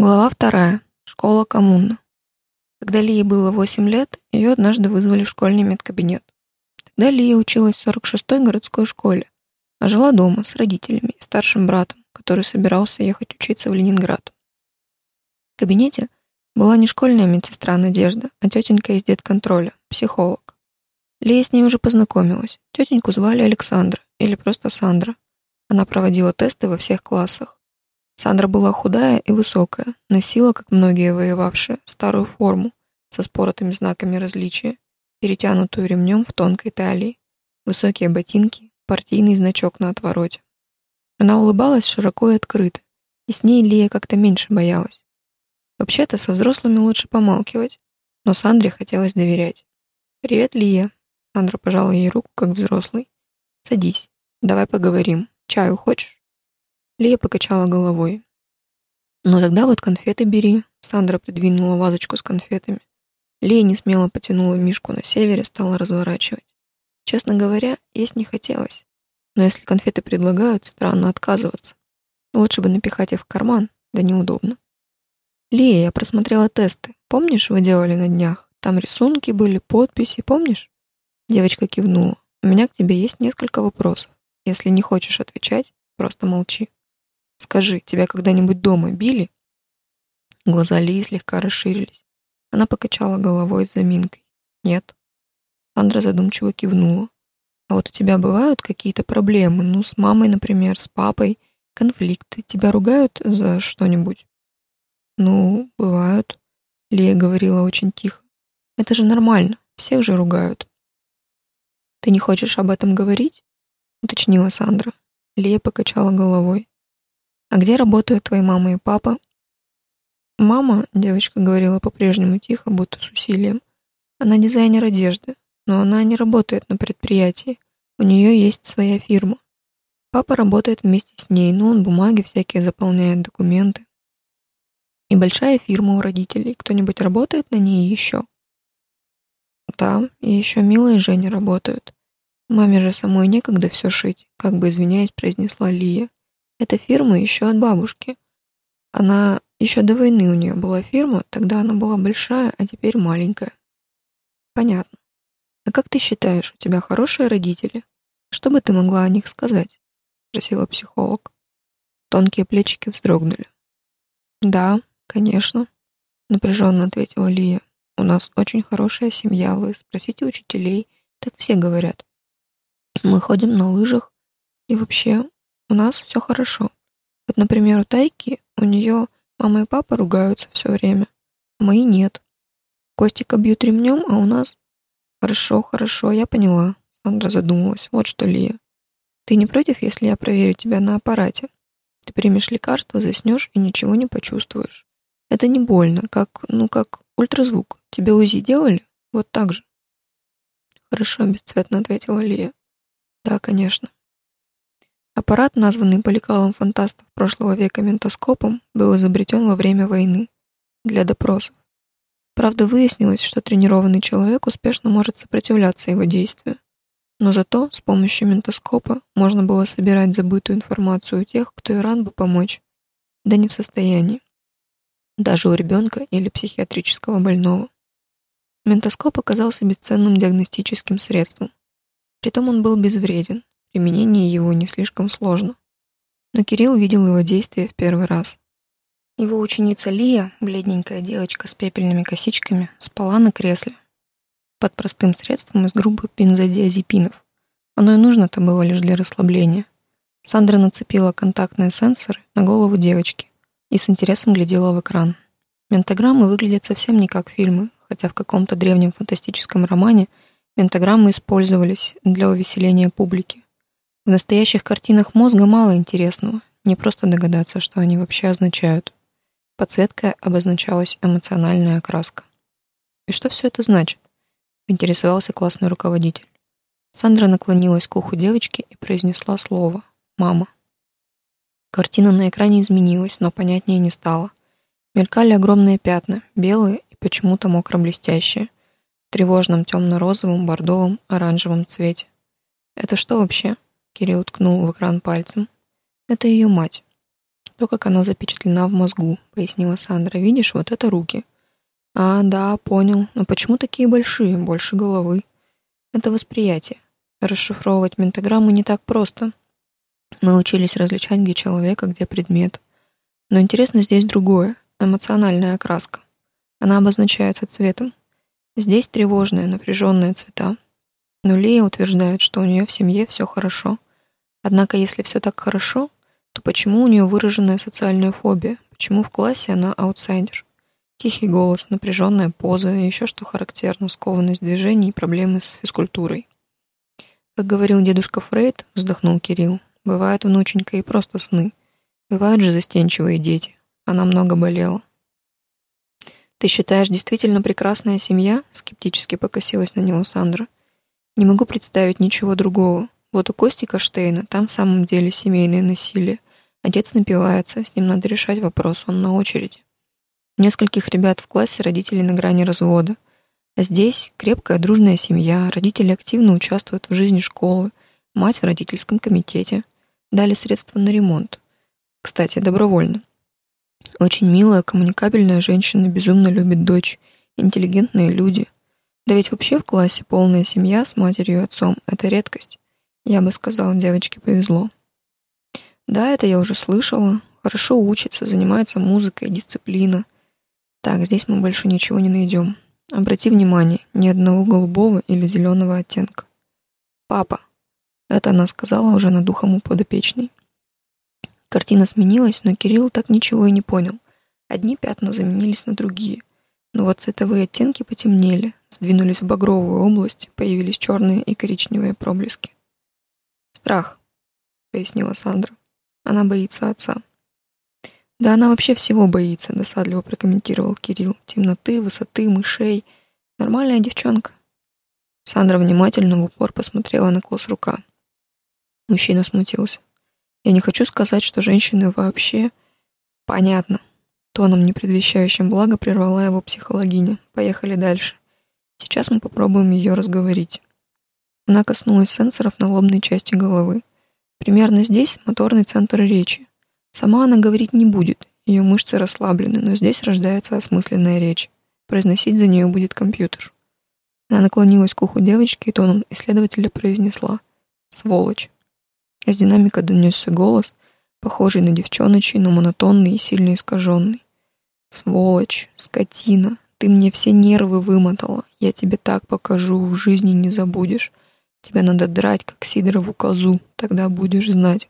Глава вторая. Школа коммуна. Когда Лии было 8 лет, ее однажды вызвали в школьный медкабинет. Тогда Лия училась в 46-й городской школе, а жила дома с родителями и старшим братом, который собирался ехать учиться в Ленинград. В кабинете была не школьная медсестра Надежда, а тетенька из детконтроля, психолог. Лия с ней уже познакомилась. Тетеньку звали Александра или просто Сандра. Она проводила тесты во всех классах. Сандра была худая и высокая, носила, как многие воевавшие, старую форму со споротыми знаками различия, перетянутую ремнем в тонкой талии, высокие ботинки, партийный значок на отвороте. Она улыбалась широко и открыто, и с ней Лия как-то меньше боялась. Вообще-то со взрослыми лучше помалкивать, но Сандре хотелось доверять. «Привет, Лия!» Сандра пожала ей руку, как взрослый. «Садись, давай поговорим. Чаю хочешь?» Лия покачала головой. «Ну тогда вот конфеты бери», — Сандра придвинула вазочку с конфетами. Лия не смело потянула Мишку на севере, стала разворачивать. Честно говоря, есть не хотелось. Но если конфеты предлагают, странно отказываться. Лучше бы напихать их в карман, да неудобно. «Лия, я просмотрела тесты. Помнишь, вы делали на днях? Там рисунки были, подписи, помнишь?» Девочка кивнула. «У меня к тебе есть несколько вопросов. Если не хочешь отвечать, просто молчи». Скажи, тебя когда-нибудь дома били?» Глаза Лии слегка расширились. Она покачала головой с заминкой. «Нет». Сандра задумчиво кивнула. «А вот у тебя бывают какие-то проблемы? Ну, с мамой, например, с папой, конфликты. Тебя ругают за что-нибудь?» «Ну, бывают», — Лия говорила очень тихо. «Это же нормально, всех же ругают». «Ты не хочешь об этом говорить?» — уточнила Сандра. Лия покачала головой. «А где работают твои мама и папа?» «Мама», — девочка говорила по-прежнему тихо, будто с усилием, «она дизайнер одежды, но она не работает на предприятии, у нее есть своя фирма. Папа работает вместе с ней, но он бумаги всякие заполняет, документы. И большая фирма у родителей. Кто-нибудь работает на ней еще?» «Да, и еще Мила и Женя работают. Маме же самой некогда все шить», как бы извиняясь, произнесла Лия. Эта фирма еще от бабушки. Она еще до войны у нее была фирма, тогда она была большая, а теперь маленькая. Понятно. А как ты считаешь, у тебя хорошие родители? Что бы ты могла о них сказать? Спросила психолог. Тонкие плечики вздрогнули. Да, конечно, напряженно ответила Лия. У нас очень хорошая семья, вы спросите учителей, так все говорят. Мы ходим на лыжах, и вообще у нас все хорошо. Вот, например, у Тайки, у нее мама и папа ругаются все время, а мои нет. Костика бьют ремнем, а у нас... Хорошо, хорошо, я поняла. Сандра задумалась. Вот что, Лия. Ты не против, если я проверю тебя на аппарате? Ты примешь лекарство, заснешь и ничего не почувствуешь. Это не больно, как, ну, как ультразвук. Тебе УЗИ делали? Вот так же. Хорошо, бесцветно ответила Лия. Да, конечно. Аппарат, названный по лекалам фантастов прошлого века ментоскопом, был изобретен во время войны для допросов. Правда, выяснилось, что тренированный человек успешно может сопротивляться его действию. Но зато с помощью ментоскопа можно было собирать забытую информацию у тех, кто и рад бы помочь, да не в состоянии. Даже у ребенка или психиатрического больного. Ментоскоп оказался бесценным диагностическим средством. Притом он был безвреден, Применение его не слишком сложно. Но Кирилл видел его действия в первый раз. Его ученица Лия, бледненькая девочка с пепельными косичками, спала на кресле под простым средством из группы бензодиазепинов. Оно и нужно-то было лишь для расслабления. Сандра нацепила контактные сенсоры на голову девочки и с интересом глядела в экран. Ментограммы выглядят совсем не как фильмы, хотя в каком-то древнем фантастическом романе ментограммы использовались для увеселения публики. В настоящих картинах мозга мало интересного, не просто догадаться, что они вообще означают. Подсветкой обозначалась эмоциональная окраска. «И что все это значит?» — интересовался классный руководитель. Сандра наклонилась к уху девочки и произнесла слово «мама». Картина на экране изменилась, но понятнее не стало. Мелькали огромные пятна, белые и почему-то мокро-блестящие, в тревожном темно-розовом, бордовом, оранжевом цвете. «Это что вообще?» Кирилл ткнул в экран пальцем. Это ее мать. То, как она запечатлена в мозгу, пояснила Сандра. Видишь, вот это руки. А, да, понял. Но почему такие большие, больше головы? Это восприятие. Расшифровывать ментограммы не так просто. Мы учились различать, где человек, а где предмет. Но интересно здесь другое — эмоциональная окраска. Она обозначается цветом. Здесь тревожные, напряженные цвета. Но Лия утверждает, что у нее в семье все хорошо. Однако, если все так хорошо, то почему у нее выраженная социальная фобия? Почему в классе она аутсайдер? Тихий голос, напряженная поза еще что характерно, скованность движений и проблемы с физкультурой. Как говорил дедушка Фрейд, вздохнул Кирилл, бывают, внученька, и просто сны. Бывают же застенчивые дети. Она много болела. «Ты считаешь, действительно прекрасная семья?» — скептически покосилась на него Сандра. «Не могу представить ничего другого. Вот у Кости Каштейна там в самом деле семейное насилие. Отец напивается, с ним надо решать вопрос, он на очереди. Нескольких ребят в классе родители на грани развода. А здесь крепкая дружная семья, родители активно участвуют в жизни школы, мать в родительском комитете. Дали средства на ремонт. Кстати, добровольно. Очень милая, коммуникабельная женщина, безумно любит дочь. Интеллигентные люди. Да ведь вообще в классе полная семья с матерью и отцом — это редкость. Я бы сказала, девочке повезло. Да, это я уже слышала. Хорошо учится, занимается музыкой, дисциплина. Так, здесь мы больше ничего не найдем. Обрати внимание, ни одного голубого или зеленого оттенка. Папа. Это она сказала уже над духом у подопечной. Картина сменилась, но Кирилл так ничего и не понял. Одни пятна заменились на другие. Но вот цветовые оттенки потемнели, сдвинулись в багровую область, появились черные и коричневые проблески. «Страх», — пояснила Сандра. Она боится отца. Да она вообще всего боится, досадливо прокомментировал Кирилл. Темноты, высоты, мышей. Нормальная девчонка. Сандра внимательно в упор посмотрела на класс рука. Мужчина смутился. Я не хочу сказать, что женщины вообще... Понятно. Тоном, не предвещающим благо, прервала его психологиня. Поехали дальше. Сейчас мы попробуем ее разговорить. Она коснулась сенсоров на лобной части головы. Примерно здесь моторный центр речи. Сама она говорить не будет, ее мышцы расслаблены, но здесь рождается осмысленная речь. Произносить за нее будет компьютер. Она наклонилась к уху девочки и тоном исследователя произнесла «Сволочь». Из динамика донесся голос, похожий на девчоночий, но монотонный и сильно искаженный. «Сволочь, скотина, ты мне все нервы вымотала. Я тебе так покажу, в жизни не забудешь. Тебя надо драть, как Сидорову козу, тогда будешь знать.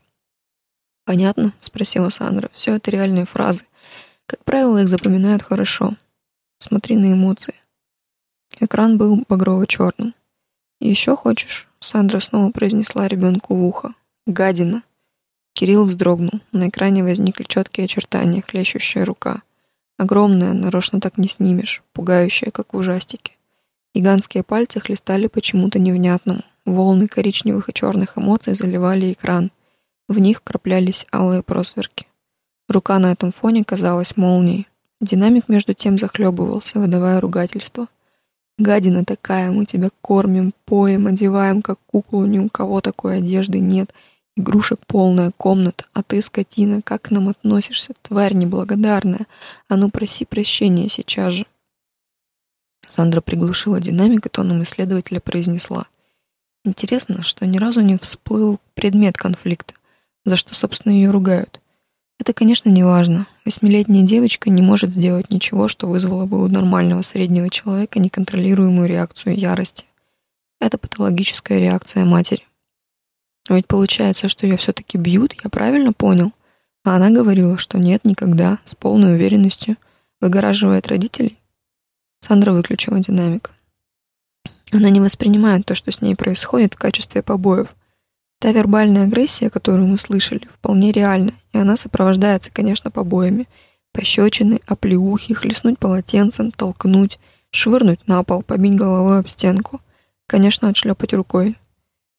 «Понятно?» — спросила Сандра. «Все это реальные фразы. Как правило, их запоминают хорошо. Смотри на эмоции». Экран был багрово-черным. «Еще хочешь?» — Сандра снова произнесла ребенку в ухо. «Гадина!» Кирилл вздрогнул. На экране возникли четкие очертания, хлещущая рука. Огромная, нарочно так не снимешь, пугающая, как в ужастике. Гигантские пальцы хлестали почему-то невнятному. Волны коричневых и черных эмоций заливали экран. В них краплялись алые просверки. Рука на этом фоне казалась молнией. Динамик между тем захлебывался, выдавая ругательство. «Гадина такая, мы тебя кормим, поем, одеваем, как куклу, ни у кого такой одежды нет. Игрушек полная комната, а ты, скотина, как к нам относишься, тварь неблагодарная. А ну проси прощения сейчас же». Сандра приглушила динамик и тоном исследователя произнесла — Интересно, что ни разу не всплыл предмет конфликта, за что, собственно, ее ругают. Это, конечно, не важно. Восьмилетняя девочка не может сделать ничего, что вызвало бы у нормального среднего человека неконтролируемую реакцию ярости. Это патологическая реакция матери. Но ведь получается, что ее все-таки бьют, я правильно понял? А она говорила, что нет, никогда, с полной уверенностью, выгораживает родителей. Сандра выключила динамик. Она не воспринимает то, что с ней происходит, в качестве побоев. Та вербальная агрессия, которую мы слышали, вполне реальна, и она сопровождается, конечно, побоями. Пощечины, оплеухи, хлестнуть полотенцем, толкнуть, швырнуть на пол, побить головой об стенку. Конечно, отшлепать рукой.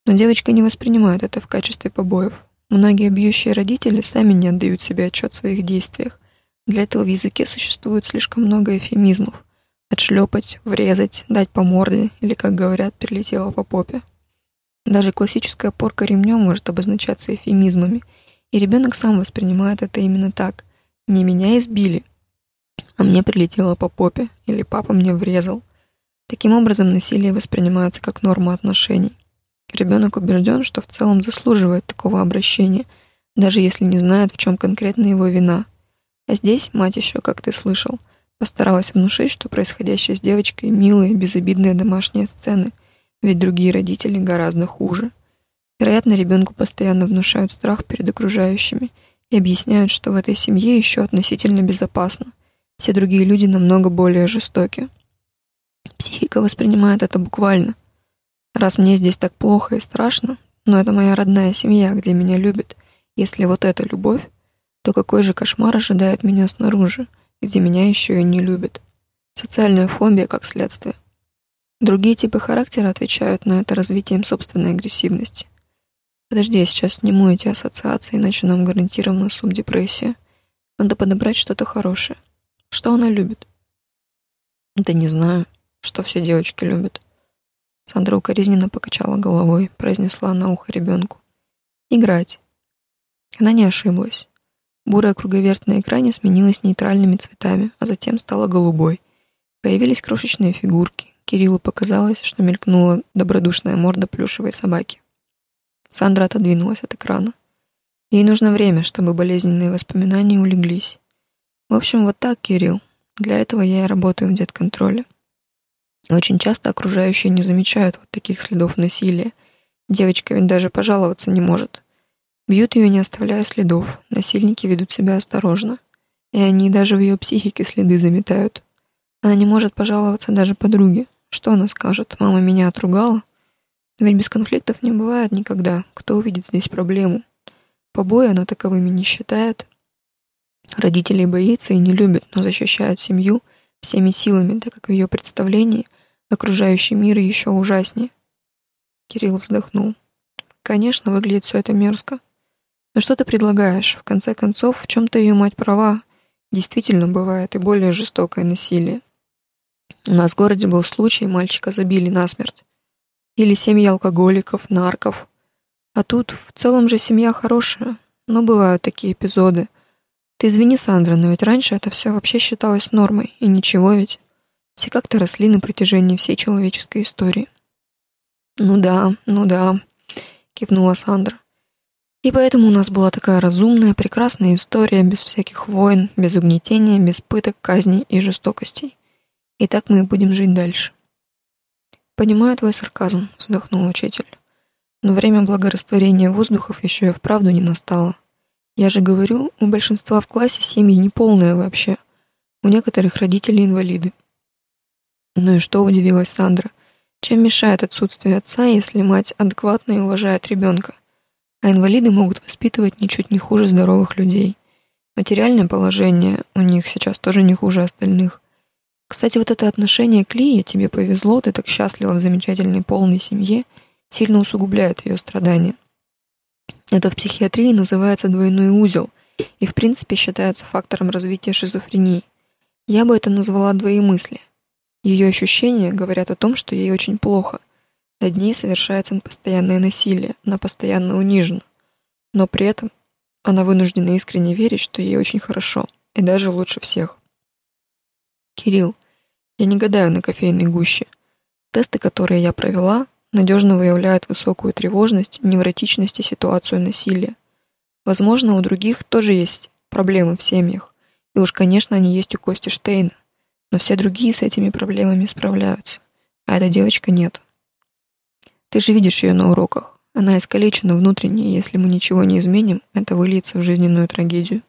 Но девочка не воспринимает это в качестве побоев. Многие бьющие родители сами не отдают себе отчет в своих действиях. Для этого в языке существует слишком много эфемизмов отшлепать, врезать, дать по морде или, как говорят, прилетело по попе. Даже классическая порка ремнем может обозначаться эфемизмами, И ребенок сам воспринимает это именно так. Не меня избили, а мне прилетело по попе, или папа мне врезал. Таким образом, насилие воспринимается как норма отношений. Ребенок убежден, что в целом заслуживает такого обращения, даже если не знает, в чем конкретно его вина. А здесь мать еще, как ты слышал, постаралась внушить, что происходящее с девочкой милые, безобидные домашние сцены, ведь другие родители гораздо хуже. Вероятно, ребенку постоянно внушают страх перед окружающими и объясняют, что в этой семье еще относительно безопасно. Все другие люди намного более жестоки. Психика воспринимает это буквально. Раз мне здесь так плохо и страшно, но это моя родная семья, где меня любят, если вот это любовь, то какой же кошмар ожидает меня снаружи, где меня еще и не любят. Социальная фобия как следствие. Другие типы характера отвечают на это развитием собственной агрессивности. Подожди, я сейчас сниму эти ассоциации, иначе нам гарантированно субдепрессия. Надо подобрать что-то хорошее. Что она любит? Да не знаю, что все девочки любят. Сандра укоризненно покачала головой, произнесла на ухо ребенку. Играть. Она не ошиблась. Бурая круговерть на экране сменилась нейтральными цветами, а затем стала голубой. Появились крошечные фигурки. Кириллу показалось, что мелькнула добродушная морда плюшевой собаки. Сандра отодвинулась от экрана. Ей нужно время, чтобы болезненные воспоминания улеглись. В общем, вот так, Кирилл. Для этого я и работаю в детконтроле. Очень часто окружающие не замечают вот таких следов насилия. Девочка ведь даже пожаловаться не может. Бьют ее, не оставляя следов. Насильники ведут себя осторожно. И они даже в ее психике следы заметают. Она не может пожаловаться даже подруге. Что она скажет? Мама меня отругала? Ведь без конфликтов не бывает никогда. Кто увидит здесь проблему? Побои она таковыми не считает. Родителей боится и не любит, но защищает семью всеми силами, так как в ее представлении окружающий мир еще ужаснее. Кирилл вздохнул. Конечно, выглядит все это мерзко. Но что ты предлагаешь? В конце концов, в чем-то ее мать права. Действительно бывает и более жестокое насилие. У нас в городе был случай, мальчика забили насмерть. Или семьи алкоголиков, нарков. А тут в целом же семья хорошая, но бывают такие эпизоды. Ты извини, Сандра, но ведь раньше это все вообще считалось нормой, и ничего ведь. Все как-то росли на протяжении всей человеческой истории. «Ну да, ну да», — кивнула Сандра. «И поэтому у нас была такая разумная, прекрасная история, без всяких войн, без угнетения, без пыток, казней и жестокостей. И так мы и будем жить дальше». «Понимаю твой сарказм», — вздохнул учитель. «Но время благорастворения воздухов еще и вправду не настало. Я же говорю, у большинства в классе семьи неполные вообще. У некоторых родители инвалиды». «Ну и что?» — удивилась Сандра. «Чем мешает отсутствие отца, если мать адекватно и уважает ребенка? А инвалиды могут воспитывать ничуть не хуже здоровых людей. Материальное положение у них сейчас тоже не хуже остальных. Кстати, вот это отношение к Лие, тебе повезло, ты так счастлива в замечательной полной семье, сильно усугубляет ее страдания. Это в психиатрии называется двойной узел и, в принципе, считается фактором развития шизофрении. Я бы это назвала двоемыслие. Ее ощущения говорят о том, что ей очень плохо. Над ней совершается постоянное насилие, она постоянно унижена. Но при этом она вынуждена искренне верить, что ей очень хорошо, и даже лучше всех. Кирилл, я не гадаю на кофейной гуще. Тесты, которые я провела, надежно выявляют высокую тревожность, невротичность и ситуацию насилия. Возможно, у других тоже есть проблемы в семьях. И уж, конечно, они есть у Кости Штейна. Но все другие с этими проблемами справляются. А эта девочка нет. Ты же видишь ее на уроках. Она искалечена внутренне, и если мы ничего не изменим, это выльется в жизненную трагедию.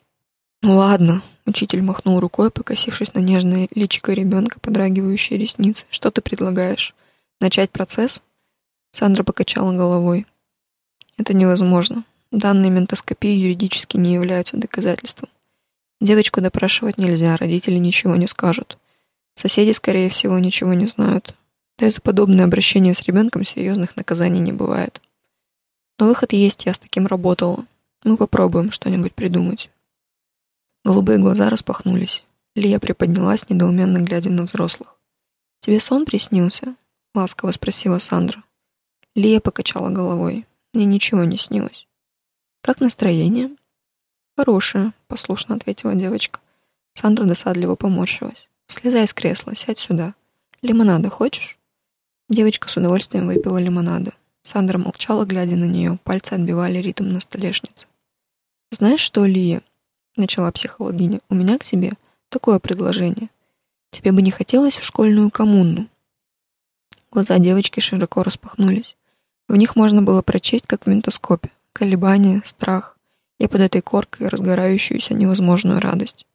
Ну ладно, Учитель махнул рукой, покосившись на нежное личико ребенка, подрагивающие ресницы. «Что ты предлагаешь? Начать процесс?» Сандра покачала головой. «Это невозможно. Данные ментоскопии юридически не являются доказательством. Девочку допрашивать нельзя, родители ничего не скажут. Соседи, скорее всего, ничего не знают. Да и за подобное обращение с ребенком серьезных наказаний не бывает. Но выход есть, я с таким работала. Мы попробуем что-нибудь придумать». Голубые глаза распахнулись. Лия приподнялась, недоуменно глядя на взрослых. «Тебе сон приснился?» — ласково спросила Сандра. Лия покачала головой. «Мне ничего не снилось». «Как настроение?» «Хорошая», — послушно ответила девочка. Сандра досадливо поморщилась. «Слезай с кресла, сядь сюда. Лимонада хочешь?» Девочка с удовольствием выпила лимонада. Сандра молчала, глядя на нее, пальцы отбивали ритм на столешнице. «Знаешь что, Лия?» — начала психологиня. «У меня к тебе такое предложение. Тебе бы не хотелось в школьную коммуну?» Глаза девочки широко распахнулись. В них можно было прочесть, как в ментоскопе, колебания, страх и под этой коркой разгорающуюся невозможную радость.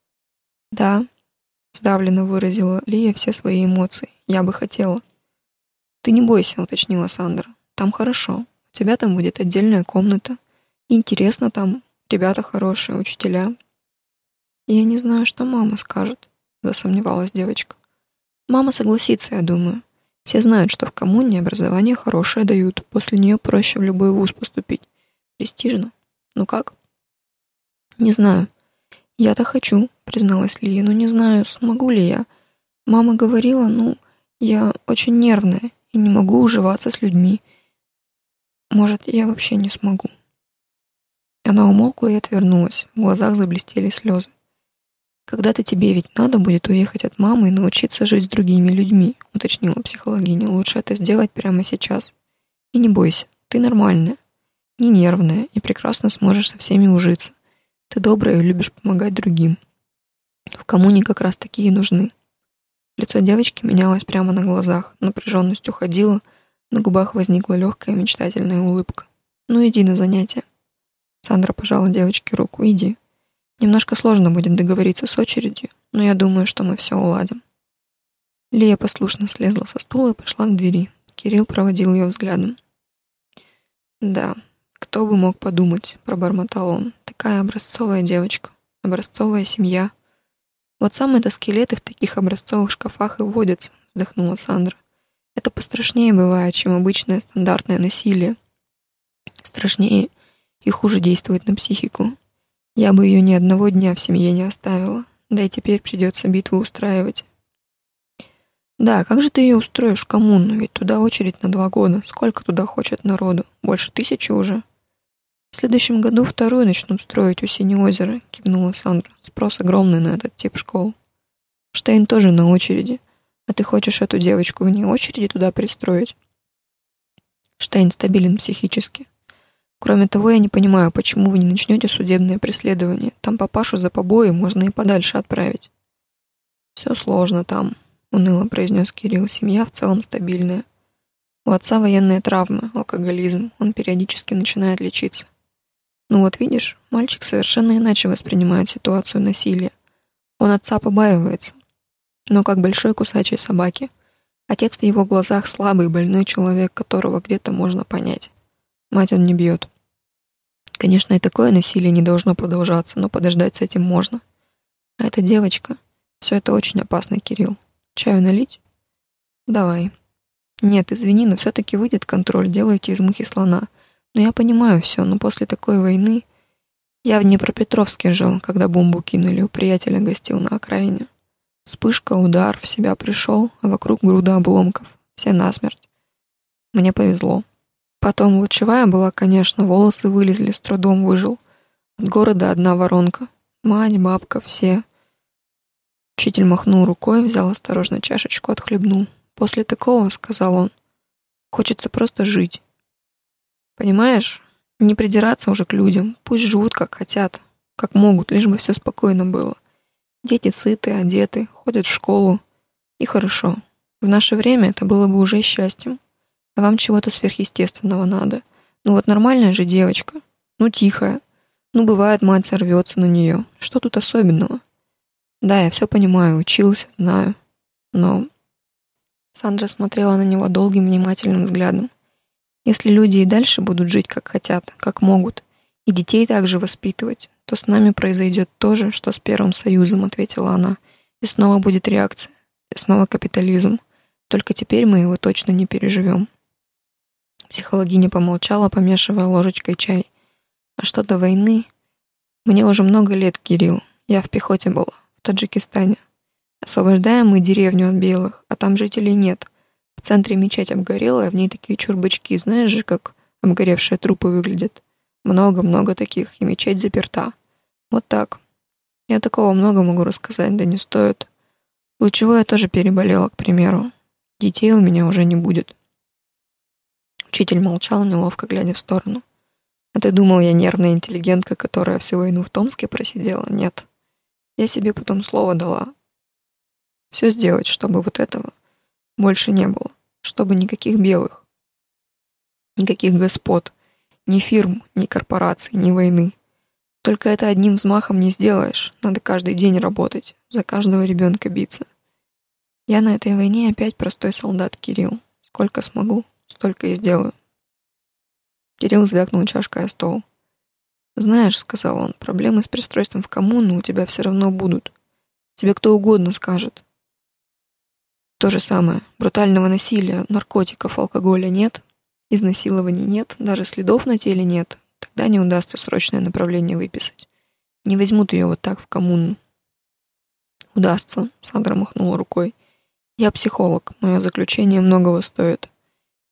«Да», — сдавленно выразила Лия все свои эмоции, — «я бы хотела». «Ты не бойся», — уточнила Сандра. «Там хорошо. У тебя там будет отдельная комната. интересно там. Ребята хорошие, учителя». «Я не знаю, что мама скажет», — засомневалась девочка. «Мама согласится, я думаю. Все знают, что в коммуне образование хорошее дают, после нее проще в любой вуз поступить. Престижно. Ну как? Не знаю. Я-то хочу, призналась Лия, но не знаю, смогу ли я. Мама говорила, ну, я очень нервная и не могу уживаться с людьми. Может, я вообще не смогу. Она умолкла и отвернулась. В глазах заблестели слезы. «Когда-то тебе ведь надо будет уехать от мамы и научиться жить с другими людьми», — уточнила психологиня. «Лучше это сделать прямо сейчас. И не бойся, ты нормальная, не нервная и прекрасно сможешь со всеми ужиться. Ты добрая и любишь помогать другим. В коммуне как раз такие нужны». Лицо девочки менялось прямо на глазах, напряженность уходила, на губах возникла легкая мечтательная улыбка. «Ну иди на занятия». Сандра пожала девочке руку. «Иди». Немножко сложно будет договориться с очередью, но я думаю, что мы все уладим. Лия послушно слезла со стула и пошла к двери. Кирилл проводил ее взглядом. «Да, кто бы мог подумать», — пробормотал он. «Такая образцовая девочка, образцовая семья». «Вот самые-то скелеты в таких образцовых шкафах и водятся», — вздохнула Сандра. «Это пострашнее бывает, чем обычное стандартное насилие. Страшнее и хуже действует на психику. Я бы ее ни одного дня в семье не оставила. Да и теперь придется битву устраивать. Да, как же ты ее устроишь в коммуну? Ведь туда очередь на два года. Сколько туда хочет народу? Больше тысячи уже. В следующем году вторую начнут строить у Синего озера, кивнула Сандра. Спрос огромный на этот тип школ. Штейн тоже на очереди. А ты хочешь эту девочку вне очереди туда пристроить? Штейн стабилен психически. Кроме того, я не понимаю, почему вы не начнете судебное преследование. Там папашу за побои можно и подальше отправить. Все сложно там, уныло произнес Кирилл. Семья в целом стабильная. У отца военная травма, алкоголизм. Он периодически начинает лечиться. Ну вот видишь, мальчик совершенно иначе воспринимает ситуацию насилия. Он отца побаивается. Но как большой кусачей собаки. Отец в его глазах слабый, больной человек, которого где-то можно понять. Мать он не бьет. Конечно, и такое насилие не должно продолжаться, но подождать с этим можно. А эта девочка... Все это очень опасно, Кирилл. Чаю налить? Давай. Нет, извини, но все-таки выйдет контроль, делайте из мухи слона. Но я понимаю все, но после такой войны... Я в Днепропетровске жил, когда бомбу кинули, у приятеля гостил на окраине. Вспышка, удар, в себя пришел, а вокруг груда обломков. Все насмерть. Мне повезло. Потом лучевая была, конечно, волосы вылезли, с трудом выжил. От города одна воронка. Мать, бабка, все. Учитель махнул рукой, взял осторожно чашечку, отхлебнул. После такого, сказал он, хочется просто жить. Понимаешь, не придираться уже к людям, пусть живут как хотят, как могут, лишь бы все спокойно было. Дети сыты, одеты, ходят в школу. И хорошо. В наше время это было бы уже счастьем. А вам чего-то сверхъестественного надо. Ну вот нормальная же девочка. Ну тихая. Ну бывает, мать сорвется на нее. Что тут особенного? Да, я все понимаю, учился, знаю. Но... Сандра смотрела на него долгим внимательным взглядом. Если люди и дальше будут жить как хотят, как могут, и детей также воспитывать, то с нами произойдет то же, что с Первым Союзом, ответила она. И снова будет реакция. И снова капитализм. Только теперь мы его точно не переживем. Психологиня помолчала, помешивая ложечкой чай. А что до войны? Мне уже много лет, Кирилл. Я в пехоте была, в Таджикистане. Освобождаем мы деревню от белых, а там жителей нет. Центре мечеть обгорела, а в ней такие чурбачки. Знаешь же, как обгоревшие трупы выглядят? Много-много таких, и мечеть заперта. Вот так. Я такого много могу рассказать, да не стоит. Лучевой я тоже переболела, к примеру. Детей у меня уже не будет. Учитель молчал, неловко глядя в сторону. А ты думал, я нервная интеллигентка, которая всю войну в Томске просидела? Нет. Я себе потом слово дала. Все сделать, чтобы вот этого больше не было. Чтобы никаких белых. Никаких господ. Ни фирм, ни корпораций, ни войны. Только это одним взмахом не сделаешь. Надо каждый день работать, за каждого ребенка биться. Я на этой войне опять простой солдат Кирилл. Сколько смогу, столько и сделаю. Кирилл звякнул чашкой о стол. «Знаешь», — сказал он, — «проблемы с пристройством в коммуну у тебя все равно будут. Тебе кто угодно скажет. То же самое. Брутального насилия, наркотиков, алкоголя нет, изнасилований нет, даже следов на теле нет, Тогда не удастся срочное направление выписать. Не возьмут ее вот так в коммуну. Удастся, Сандра махнула рукой. Я психолог, мое заключение многого стоит.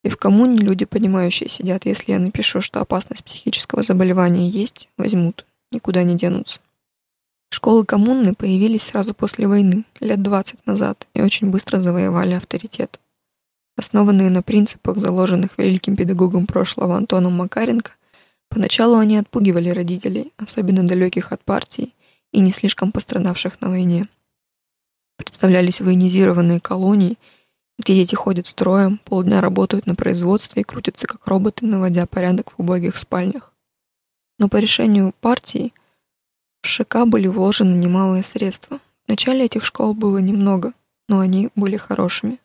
И в коммуне люди, понимающие, сидят. Если я напишу, что опасность психического заболевания есть, возьмут, никуда не денутся. Школы коммуны появились сразу после войны, лет 20 назад, и очень быстро завоевали авторитет. Основанные на принципах, заложенных великим педагогом прошлого Антоном Макаренко, Поначалу они отпугивали родителей, особенно далеких от партии и не слишком пострадавших на войне. Представлялись военизированные колонии, где дети ходят строем, полдня работают на производстве и крутятся как роботы, наводя порядок в убогих спальнях. Но по решению партии в ШК были вложены немалые средства. В начале этих школ было немного, но они были хорошими.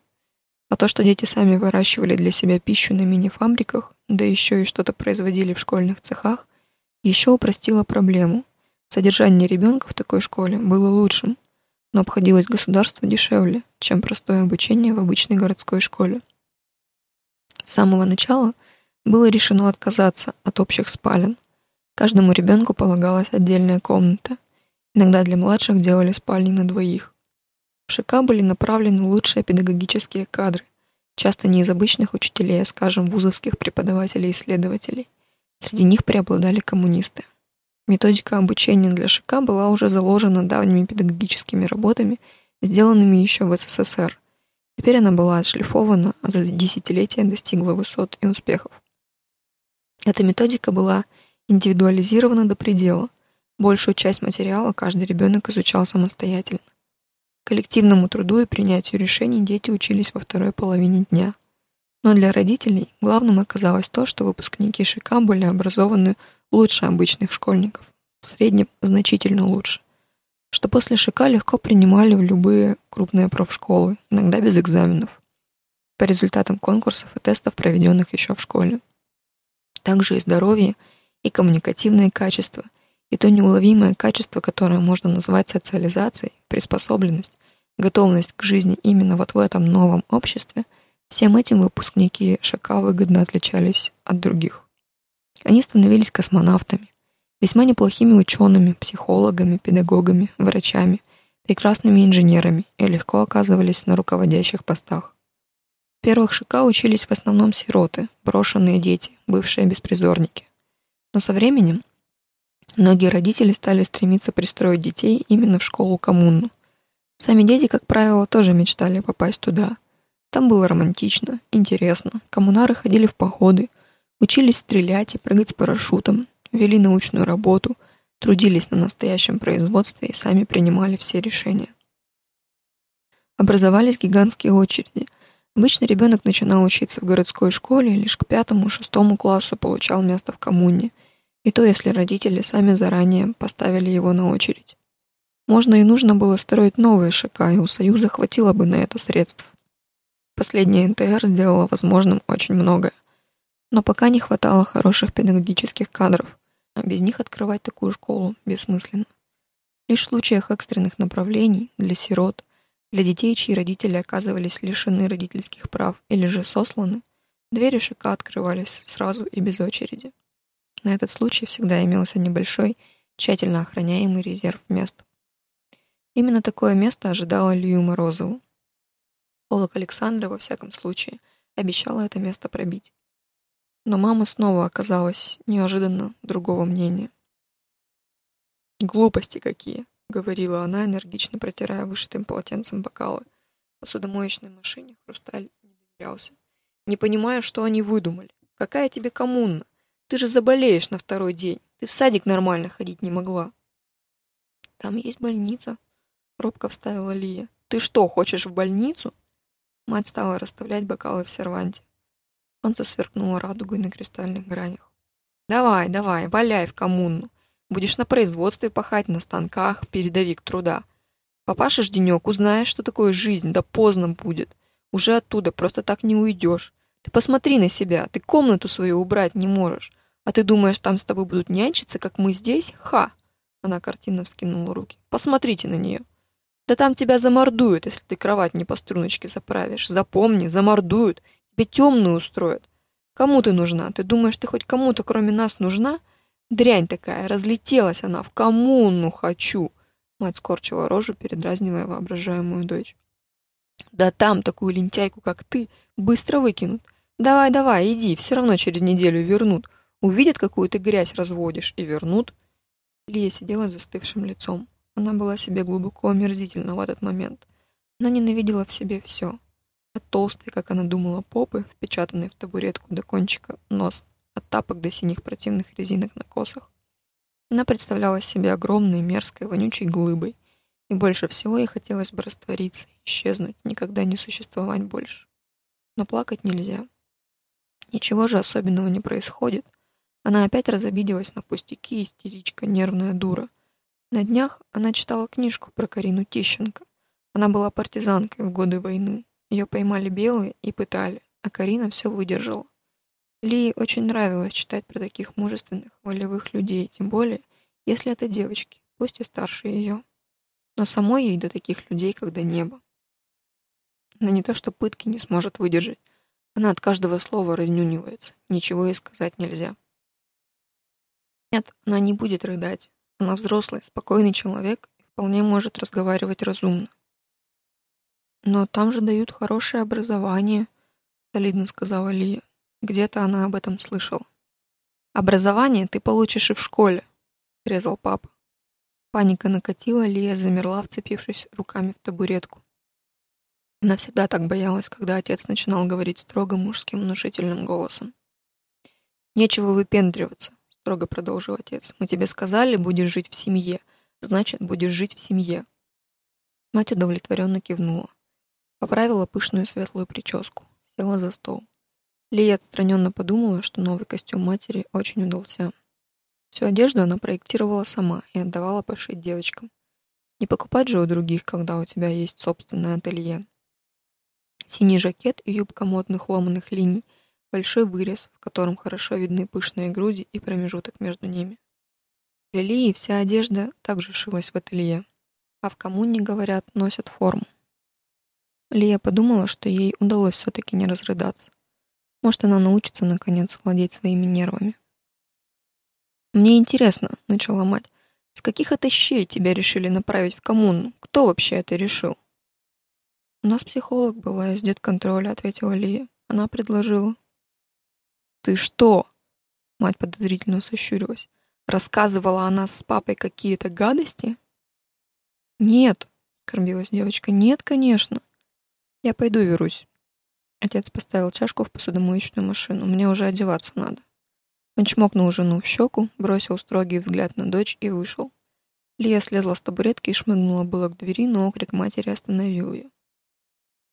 А то, что дети сами выращивали для себя пищу на мини-фабриках, да еще и что-то производили в школьных цехах, еще упростило проблему. Содержание ребенка в такой школе было лучшим, но обходилось государству дешевле, чем простое обучение в обычной городской школе. С самого начала было решено отказаться от общих спален. Каждому ребенку полагалась отдельная комната. Иногда для младших делали спальни на двоих. В ШК были направлены лучшие педагогические кадры, часто не из обычных учителей, а, скажем, вузовских преподавателей-исследователей. Среди них преобладали коммунисты. Методика обучения для ШК была уже заложена давними педагогическими работами, сделанными еще в СССР. Теперь она была отшлифована, а за десятилетия достигла высот и успехов. Эта методика была индивидуализирована до предела. Большую часть материала каждый ребенок изучал самостоятельно. Коллективному труду и принятию решений дети учились во второй половине дня. Но для родителей главным оказалось то, что выпускники ШК были образованы лучше обычных школьников, в среднем значительно лучше, что после ШК легко принимали в любые крупные профшколы, иногда без экзаменов, по результатам конкурсов и тестов, проведенных еще в школе. Также и здоровье, и коммуникативные качества – и то неуловимое качество, которое можно назвать социализацией, приспособленность, готовность к жизни именно вот в этом новом обществе, всем этим выпускники ШК выгодно отличались от других. Они становились космонавтами, весьма неплохими учеными, психологами, педагогами, врачами, прекрасными инженерами и легко оказывались на руководящих постах. В первых ШК учились в основном сироты, брошенные дети, бывшие беспризорники. Но со временем Многие родители стали стремиться пристроить детей именно в школу-коммуну. Сами дети, как правило, тоже мечтали попасть туда. Там было романтично, интересно. Коммунары ходили в походы, учились стрелять и прыгать с парашютом, вели научную работу, трудились на настоящем производстве и сами принимали все решения. Образовались гигантские очереди. Обычно ребенок начинал учиться в городской школе лишь к пятому-шестому классу получал место в коммуне – и то, если родители сами заранее поставили его на очередь. Можно и нужно было строить новые ШК, и у Союза хватило бы на это средств. Последняя НТР сделала возможным очень многое. Но пока не хватало хороших педагогических кадров, а без них открывать такую школу бессмысленно. Лишь в случаях экстренных направлений для сирот, для детей, чьи родители оказывались лишены родительских прав или же сосланы, двери ШК открывались сразу и без очереди. На этот случай всегда имелся небольшой, тщательно охраняемый резерв мест. Именно такое место ожидало Лию Морозову. Полок Александра, во всяком случае, обещала это место пробить. Но мама снова оказалась неожиданно другого мнения. Глупости какие, говорила она, энергично протирая вышитым полотенцем бокалы. В посудомоечной машине хрусталь не доверялся. Не понимаю, что они выдумали. Какая тебе коммуна? Ты же заболеешь на второй день. Ты в садик нормально ходить не могла. Там есть больница, робко вставила Лия. Ты что, хочешь в больницу? Мать стала расставлять бокалы в серванте. Солнце сверкнуло радугой на кристальных гранях. Давай, давай, валяй в коммуну. Будешь на производстве пахать, на станках, передовик труда. Попашешь денек, узнаешь, что такое жизнь, да поздно будет. Уже оттуда просто так не уйдешь. Ты посмотри на себя, ты комнату свою убрать не можешь. А ты думаешь, там с тобой будут нянчиться, как мы здесь? Ха!» Она картинно вскинула руки. «Посмотрите на нее. Да там тебя замордуют, если ты кровать не по струночке заправишь. Запомни, замордуют. Тебе темную устроят. Кому ты нужна? Ты думаешь, ты хоть кому-то кроме нас нужна? Дрянь такая, разлетелась она, в коммуну хочу!» Мать скорчила рожу, передразнивая воображаемую дочь. Да там такую лентяйку, как ты, быстро выкинут. Давай, давай, иди, все равно через неделю вернут. Увидят, какую ты грязь разводишь, и вернут. Лия сидела с застывшим лицом. Она была себе глубоко омерзительна в этот момент. Она ненавидела в себе все. От толстой, как она думала, попы, впечатанной в табуретку до кончика нос, от тапок до синих противных резинок на косах. Она представляла себе огромной, мерзкой, вонючей глыбой, и больше всего ей хотелось бы раствориться, исчезнуть, никогда не существовать больше. Но плакать нельзя. Ничего же особенного не происходит. Она опять разобиделась на пустяки, истеричка, нервная дура. На днях она читала книжку про Карину Тищенко. Она была партизанкой в годы войны. Ее поймали белые и пытали, а Карина все выдержала. Ли очень нравилось читать про таких мужественных, волевых людей, тем более, если это девочки, пусть и старше ее но самой ей до таких людей, когда небо. Она не то что пытки не сможет выдержать, она от каждого слова разнюнивается, ничего ей сказать нельзя. Нет, она не будет рыдать. Она взрослый, спокойный человек и вполне может разговаривать разумно. Но там же дают хорошее образование, солидно сказала Лия. Где-то она об этом слышала. Образование ты получишь и в школе, резал папа. Паника накатила, Лия замерла, вцепившись руками в табуретку. Она всегда так боялась, когда отец начинал говорить строго мужским внушительным голосом. «Нечего выпендриваться», — строго продолжил отец. «Мы тебе сказали, будешь жить в семье. Значит, будешь жить в семье». Мать удовлетворенно кивнула. Поправила пышную светлую прическу. Села за стол. Лия отстраненно подумала, что новый костюм матери очень удался. Всю одежду она проектировала сама и отдавала пошить девочкам. Не покупать же у других, когда у тебя есть собственное ателье. Синий жакет и юбка модных ломаных линий, большой вырез, в котором хорошо видны пышные груди и промежуток между ними. Для Лии вся одежда также шилась в ателье, а в коммуне, говорят, носят форму. Лия подумала, что ей удалось все-таки не разрыдаться. Может, она научится, наконец, владеть своими нервами. «Мне интересно», — начала мать, — «с каких это щей тебя решили направить в коммуну? Кто вообще это решил?» «У нас психолог была из детконтроля», — ответила Лия. Она предложила. «Ты что?» — мать подозрительно сощурилась. «Рассказывала она с папой какие-то гадости?» «Нет», — скорбилась девочка, — «нет, конечно. Я пойду верусь». Отец поставил чашку в посудомоечную машину. «Мне уже одеваться надо». Он чмокнул жену в щеку, бросил строгий взгляд на дочь и вышел. Лия слезла с табуретки и шмыгнула было к двери, но окрик матери остановил ее.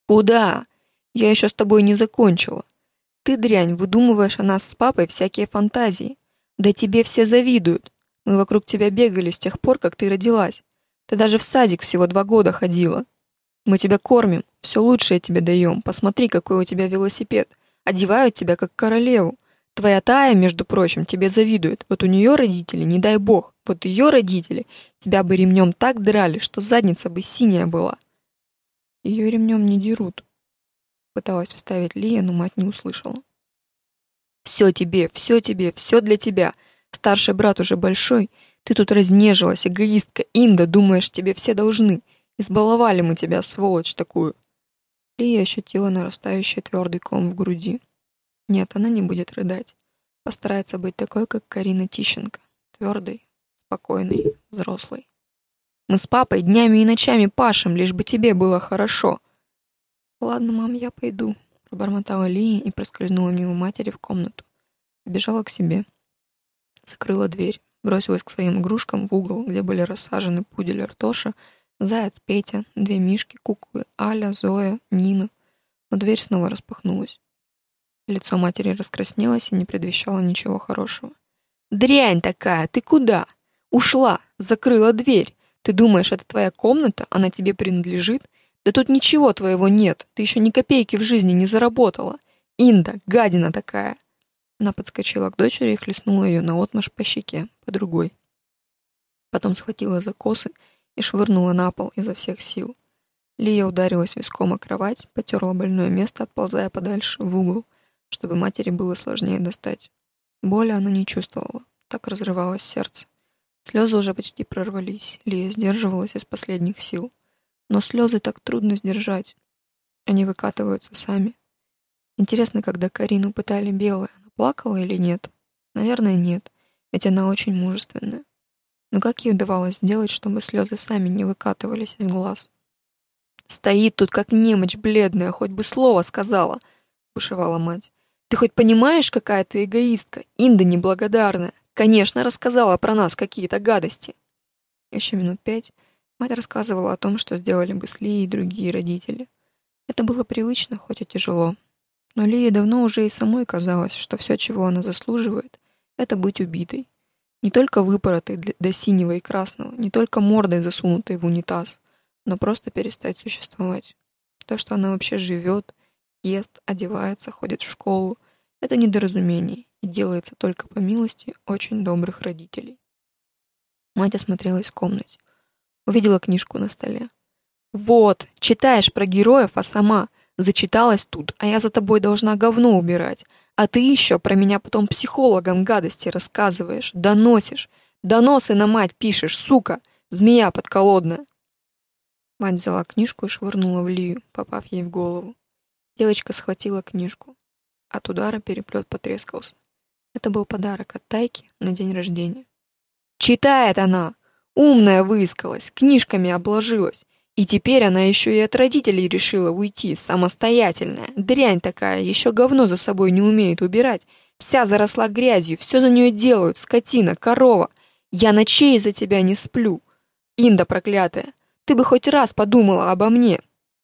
«Куда? Я еще с тобой не закончила. Ты, дрянь, выдумываешь о нас с папой всякие фантазии. Да тебе все завидуют. Мы вокруг тебя бегали с тех пор, как ты родилась. Ты даже в садик всего два года ходила. Мы тебя кормим, все лучшее тебе даем. Посмотри, какой у тебя велосипед. Одевают тебя как королеву. Твоя Тая, между прочим, тебе завидует. Вот у нее родители, не дай бог, вот ее родители тебя бы ремнем так драли, что задница бы синяя была. Ее ремнем не дерут. Пыталась вставить Лия, но мать не услышала. Все тебе, все тебе, все для тебя. Старший брат уже большой. Ты тут разнежилась, эгоистка, Инда, думаешь, тебе все должны. Избаловали мы тебя, сволочь такую. Лия ощутила нарастающий твердый ком в груди. Нет, она не будет рыдать. Постарается быть такой, как Карина Тищенко. Твердой, спокойный, взрослый. Мы с папой днями и ночами пашем, лишь бы тебе было хорошо. Ладно, мам, я пойду, пробормотала Лия и проскользнула мимо матери в комнату. Побежала к себе. Закрыла дверь, бросилась к своим игрушкам в угол, где были рассажены пудель Артоша, заяц Петя, две мишки, куклы Аля, Зоя, Нина. Но дверь снова распахнулась. Лицо матери раскраснелось и не предвещало ничего хорошего. «Дрянь такая! Ты куда? Ушла! Закрыла дверь! Ты думаешь, это твоя комната? Она тебе принадлежит? Да тут ничего твоего нет! Ты еще ни копейки в жизни не заработала! Инда, гадина такая!» Она подскочила к дочери и хлестнула ее наотмашь по щеке, по другой. Потом схватила за косы и швырнула на пол изо всех сил. Лия ударилась виском о кровать, потерла больное место, отползая подальше, в угол, чтобы матери было сложнее достать. Боли она не чувствовала, так разрывалось сердце. Слезы уже почти прорвались, Лия сдерживалась из последних сил. Но слезы так трудно сдержать. Они выкатываются сами. Интересно, когда Карину пытали белые, она плакала или нет? Наверное, нет, ведь она очень мужественная. Но как ей удавалось сделать, чтобы слезы сами не выкатывались из глаз? «Стоит тут, как немочь бледная, хоть бы слово сказала», — бушевала мать. «Ты хоть понимаешь, какая ты эгоистка, Инда неблагодарная? Конечно, рассказала про нас какие-то гадости». Еще минут пять мать рассказывала о том, что сделали бы с Лией другие родители. Это было привычно, хоть и тяжело. Но Лии давно уже и самой казалось, что все, чего она заслуживает, это быть убитой. Не только выпоротой до синего и красного, не только мордой засунутой в унитаз, но просто перестать существовать. То, что она вообще живет, ест, одевается, ходит в школу, это недоразумение и делается только по милости очень добрых родителей. Мать осмотрелась в комнате. Увидела книжку на столе. «Вот, читаешь про героев, а сама зачиталась тут, а я за тобой должна говно убирать. А ты еще про меня потом психологам гадости рассказываешь, доносишь. Доносы на мать пишешь, сука, змея подколодная. Мать взяла книжку и швырнула в Лию, попав ей в голову. Девочка схватила книжку. От удара переплет потрескался. Это был подарок от Тайки на день рождения. «Читает она! Умная выискалась, книжками обложилась. И теперь она еще и от родителей решила уйти, самостоятельная. Дрянь такая, еще говно за собой не умеет убирать. Вся заросла грязью, все за нее делают, скотина, корова. Я ночей за тебя не сплю. Инда проклятая, ты бы хоть раз подумала обо мне.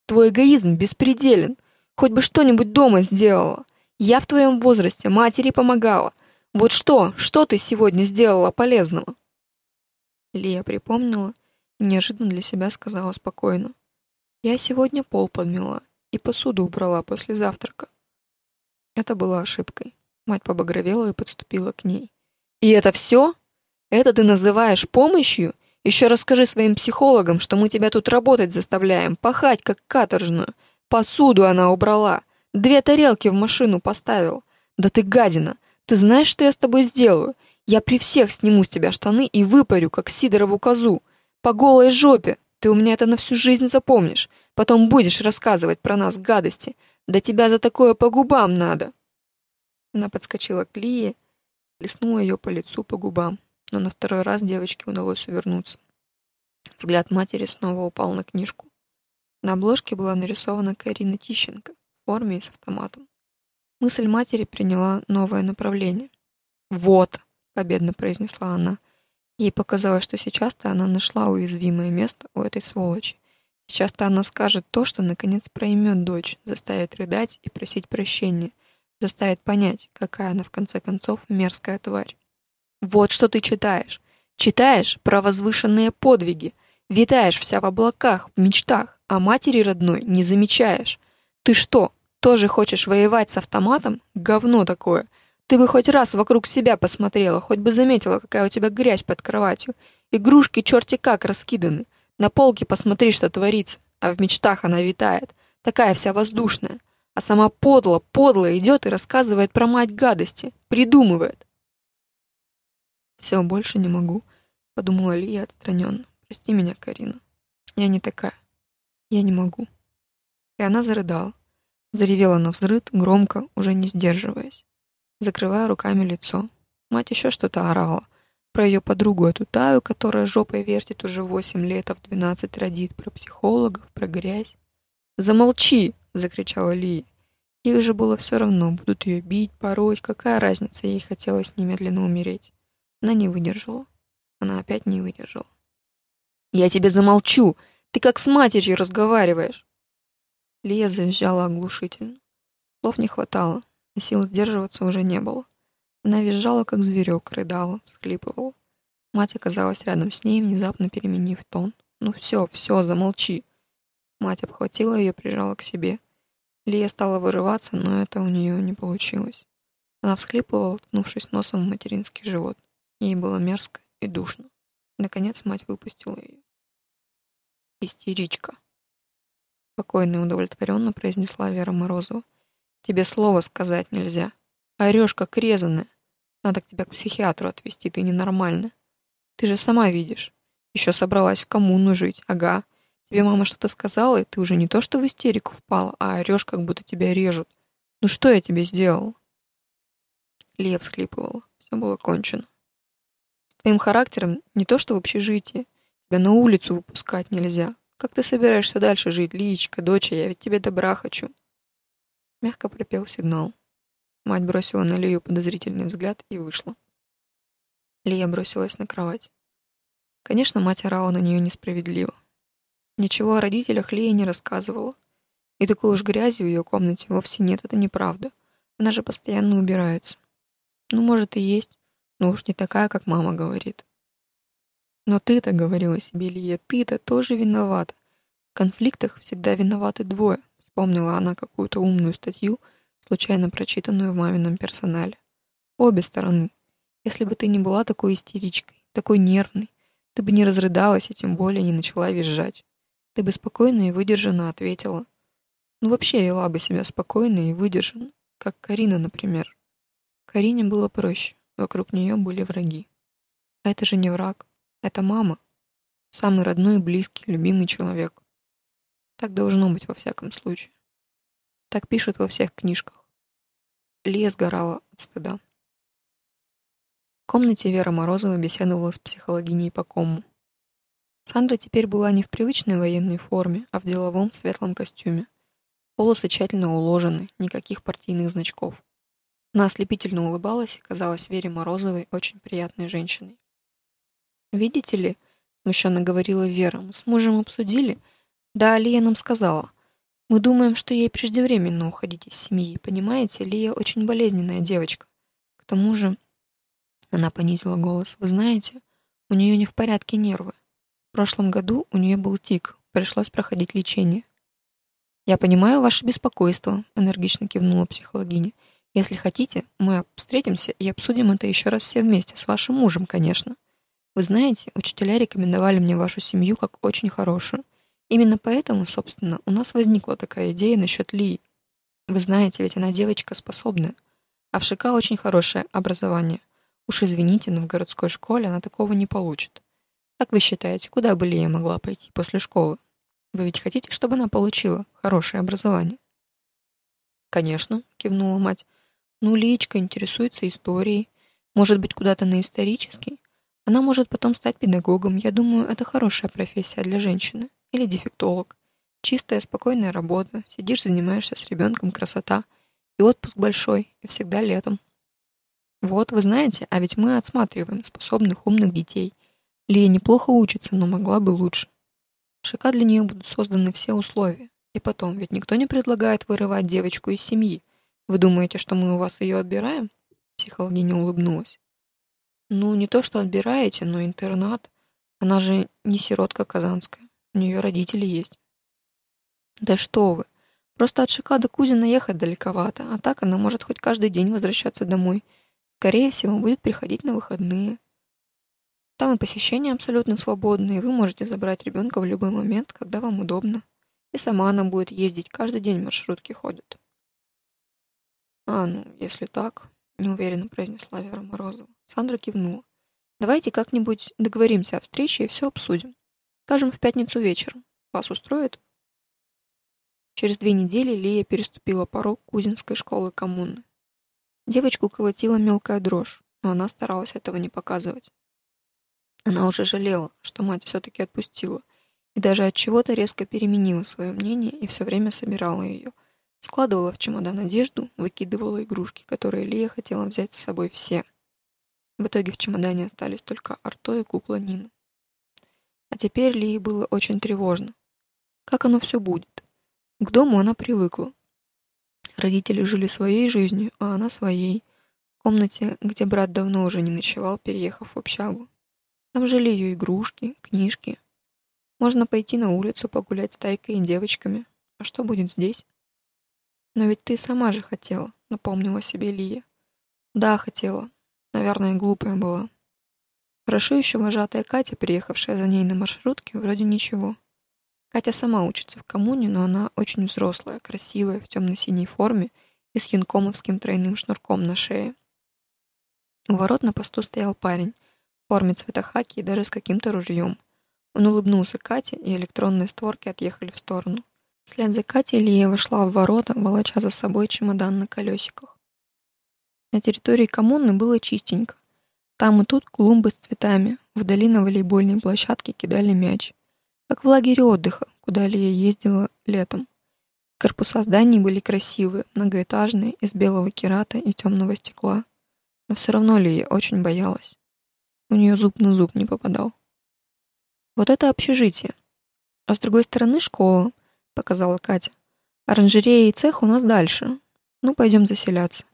Твой эгоизм беспределен. Хоть бы что-нибудь дома сделала. Я в твоем возрасте матери помогала. Вот что, что ты сегодня сделала полезного?» Лия припомнила, Неожиданно для себя сказала спокойно. Я сегодня пол подмела и посуду убрала после завтрака. Это была ошибкой. Мать побагровела и подступила к ней. «И это все? Это ты называешь помощью? Еще расскажи своим психологам, что мы тебя тут работать заставляем, пахать как каторжную. Посуду она убрала, две тарелки в машину поставил. Да ты гадина! Ты знаешь, что я с тобой сделаю? Я при всех сниму с тебя штаны и выпарю, как Сидорову козу. По голой жопе. Ты у меня это на всю жизнь запомнишь. Потом будешь рассказывать про нас гадости. Да тебя за такое по губам надо. Она подскочила к Лие, листнула ее по лицу, по губам. Но на второй раз девочке удалось увернуться. Взгляд матери снова упал на книжку. На обложке была нарисована Карина Тищенко в форме и с автоматом. Мысль матери приняла новое направление. «Вот!» — победно произнесла она — Ей показалось, что сейчас-то она нашла уязвимое место у этой сволочи. Сейчас-то она скажет то, что наконец проймет дочь, заставит рыдать и просить прощения, заставит понять, какая она в конце концов мерзкая тварь. Вот что ты читаешь. Читаешь про возвышенные подвиги, витаешь вся в облаках, в мечтах, а матери родной не замечаешь. Ты что, тоже хочешь воевать с автоматом? Говно такое. Ты бы хоть раз вокруг себя посмотрела, хоть бы заметила, какая у тебя грязь под кроватью. Игрушки черти как раскиданы. На полке посмотри, что творится. А в мечтах она витает. Такая вся воздушная. А сама подло, подло идет и рассказывает про мать гадости. Придумывает. «Все, больше не могу», — подумала Лия отстраненно. «Прости меня, Карина. Я не такая. Я не могу». И она зарыдала. Заревела на взрыд, громко, уже не сдерживаясь закрывая руками лицо. Мать еще что-то орала. Про ее подругу эту Таю, которая жопой вертит уже восемь лет, а в двенадцать родит. Про психологов, про грязь. «Замолчи!» — закричала Лия. Ей уже было все равно, будут ее бить, пороть, какая разница, ей хотелось немедленно умереть. Она не выдержала. Она опять не выдержала. «Я тебе замолчу! Ты как с матерью разговариваешь!» Лия завизжала оглушительно. Слов не хватало, и сил сдерживаться уже не было. Она визжала, как зверек, рыдала, всхлипывала. Мать оказалась рядом с ней, внезапно переменив тон. «Ну все, все, замолчи!» Мать обхватила ее, прижала к себе. Лия стала вырываться, но это у нее не получилось. Она всхлипывала, ткнувшись носом в материнский живот. Ей было мерзко и душно. Наконец мать выпустила ее. «Истеричка!» Спокойно и удовлетворенно произнесла Вера Морозова. «Тебе слова сказать нельзя. Орешь, как резаная. Надо к тебя к психиатру отвезти, ты ненормальная. Ты же сама видишь. Еще собралась в коммуну жить, ага. Тебе мама что-то сказала, и ты уже не то что в истерику впала, а орешь, как будто тебя режут. Ну что я тебе сделал? Лия всхлипывала. Все было кончено. С твоим характером не то что в общежитии. Тебя на улицу выпускать нельзя. Как ты собираешься дальше жить, Лиечка, доча? Я ведь тебе добра хочу. Мягко пропел сигнал. Мать бросила на Лию подозрительный взгляд и вышла. Лия бросилась на кровать. Конечно, мать орала на нее несправедливо. Ничего о родителях Лия не рассказывала. И такой уж грязи в ее комнате вовсе нет, это неправда. Она же постоянно убирается. Ну, может, и есть, но уж не такая, как мама говорит. Но ты-то, говорила себе Лия, ты-то тоже виновата. В конфликтах всегда виноваты двое. Вспомнила она какую-то умную статью, случайно прочитанную в мамином персонале. Обе стороны. Если бы ты не была такой истеричкой, такой нервной, ты бы не разрыдалась и тем более не начала визжать. Ты бы спокойно и выдержанно ответила. Ну, вообще вела бы себя спокойно и выдержанно, как Карина, например. Карине было проще, вокруг нее были враги. А это же не враг, это мама. Самый родной, близкий, любимый человек. Так должно быть во всяком случае. Так пишут во всех книжках. Лия сгорала от стыда. В комнате Вера Морозова беседовала с психологиней по кому. Сандра теперь была не в привычной военной форме, а в деловом светлом костюме. Волосы тщательно уложены, никаких партийных значков. Она ослепительно улыбалась и казалась Вере Морозовой очень приятной женщиной. «Видите ли», — смущенно говорила Вера, — «мы с мужем обсудили. Да, Лия нам сказала. Мы думаем, что ей преждевременно уходить из семьи. Понимаете, Лия очень болезненная девочка. К тому же...» Она понизила голос. «Вы знаете, у нее не в порядке нервы. В прошлом году у нее был тик, пришлось проходить лечение. «Я понимаю ваше беспокойство», — энергично кивнула психологиня. «Если хотите, мы встретимся и обсудим это еще раз все вместе, с вашим мужем, конечно. Вы знаете, учителя рекомендовали мне вашу семью как очень хорошую. Именно поэтому, собственно, у нас возникла такая идея насчет Ли. Вы знаете, ведь она девочка способная. А в ШК очень хорошее образование. Уж извините, но в городской школе она такого не получит. Как вы считаете, куда бы Лия могла пойти после школы? Вы ведь хотите, чтобы она получила хорошее образование? Конечно, кивнула мать. Ну, Лиечка интересуется историей. Может быть, куда-то на исторический? Она может потом стать педагогом. Я думаю, это хорошая профессия для женщины. Или дефектолог. Чистая, спокойная работа. Сидишь, занимаешься с ребенком, красота. И отпуск большой, и всегда летом. Вот, вы знаете, а ведь мы отсматриваем способных, умных детей. Лия неплохо учится, но могла бы лучше. В ШК для нее будут созданы все условия. И потом, ведь никто не предлагает вырывать девочку из семьи. Вы думаете, что мы у вас ее отбираем? Психологиня улыбнулась. Ну, не то, что отбираете, но интернат. Она же не сиротка казанская. У нее родители есть. Да что вы. Просто от ШК до Кузина ехать далековато, а так она может хоть каждый день возвращаться домой. Скорее всего, будет приходить на выходные. Там и посещения абсолютно свободные, вы можете забрать ребенка в любой момент, когда вам удобно. И сама она будет ездить, каждый день маршрутки ходят. А, ну, если так, неуверенно произнесла Вера Морозова. Сандра кивнула. Давайте как-нибудь договоримся о встрече и все обсудим. Скажем, в пятницу вечером. Вас устроит? Через две недели Лия переступила порог Кузинской школы коммуны. Девочку колотила мелкая дрожь, но она старалась этого не показывать. Она уже жалела, что мать все-таки отпустила, и даже от чего-то резко переменила свое мнение и все время собирала ее. Складывала в чемодан одежду, выкидывала игрушки, которые Лия хотела взять с собой все. В итоге в чемодане остались только Арто и кукла Нина. А теперь Лии было очень тревожно. Как оно все будет? К дому она привыкла. Родители жили своей жизнью, а она своей. В комнате, где брат давно уже не ночевал, переехав в общагу. Там жили ее игрушки, книжки. Можно пойти на улицу погулять с Тайкой и девочками. А что будет здесь? Но ведь ты сама же хотела, напомнила себе Лия. Да, хотела. Наверное, глупая была. Хорошо еще вожатая Катя, приехавшая за ней на маршрутке, вроде ничего. Катя сама учится в коммуне, но она очень взрослая, красивая, в темно-синей форме и с юнкомовским тройным шнурком на шее. У ворот на посту стоял парень, форме цвета хаки и даже с каким-то ружьем. Он улыбнулся Кате, и электронные створки отъехали в сторону. Вслед за Катей Лия вошла в ворота, волоча за собой чемодан на колесиках. На территории коммуны было чистенько. Там и тут клумбы с цветами, вдали на волейбольной площадке кидали мяч. Как в лагере отдыха, куда Лия ездила летом. Корпуса зданий были красивые, многоэтажные, из белого керата и темного стекла. Но все равно Лия очень боялась. У нее зуб на зуб не попадал. Вот это общежитие. А с другой стороны школа, показала Катя. Оранжерея и цех у нас дальше. Ну, пойдем заселяться.